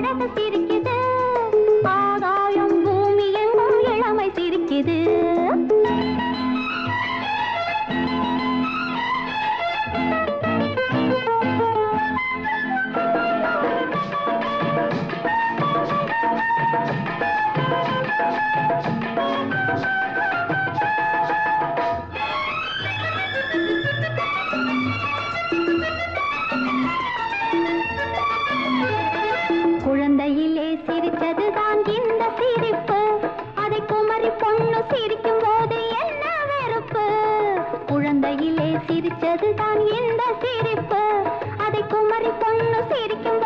ಕಡದ ತಿರು சிரிச்சதுதான் இந்த சிரிப்பு. அதை குமரி பொண்ணு சிரிக்கும் போது என்ன வெறுப்பு? குழந்தையிலே சிரிச்சதுதான் இந்த சிரிப்பு. அதை குமரி பொண்ணு சிரிக்கும்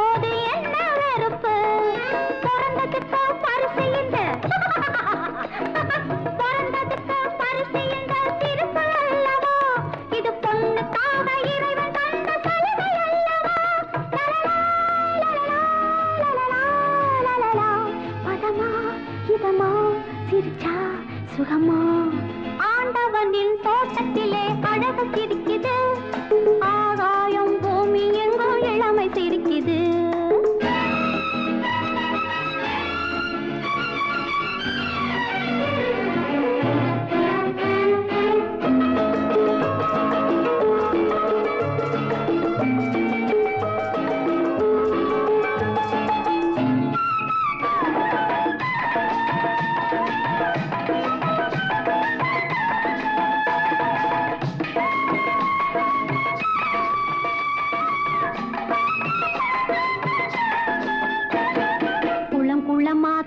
சுகமா? ஆண்டவனின் தோட்டத்திலே அழகு கிடைக்குது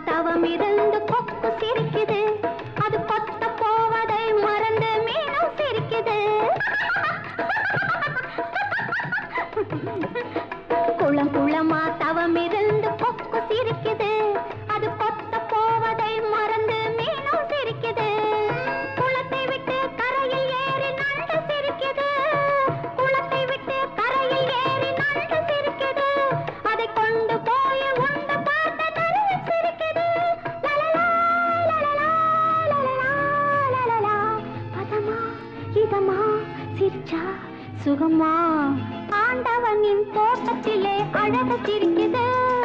தவம் இருந்து கொக்கு சிரிக்குது. சிரிச்சா சுகமா? ஆண்டவனின் தோட்டத்திலே அழகு சிரிக்குது.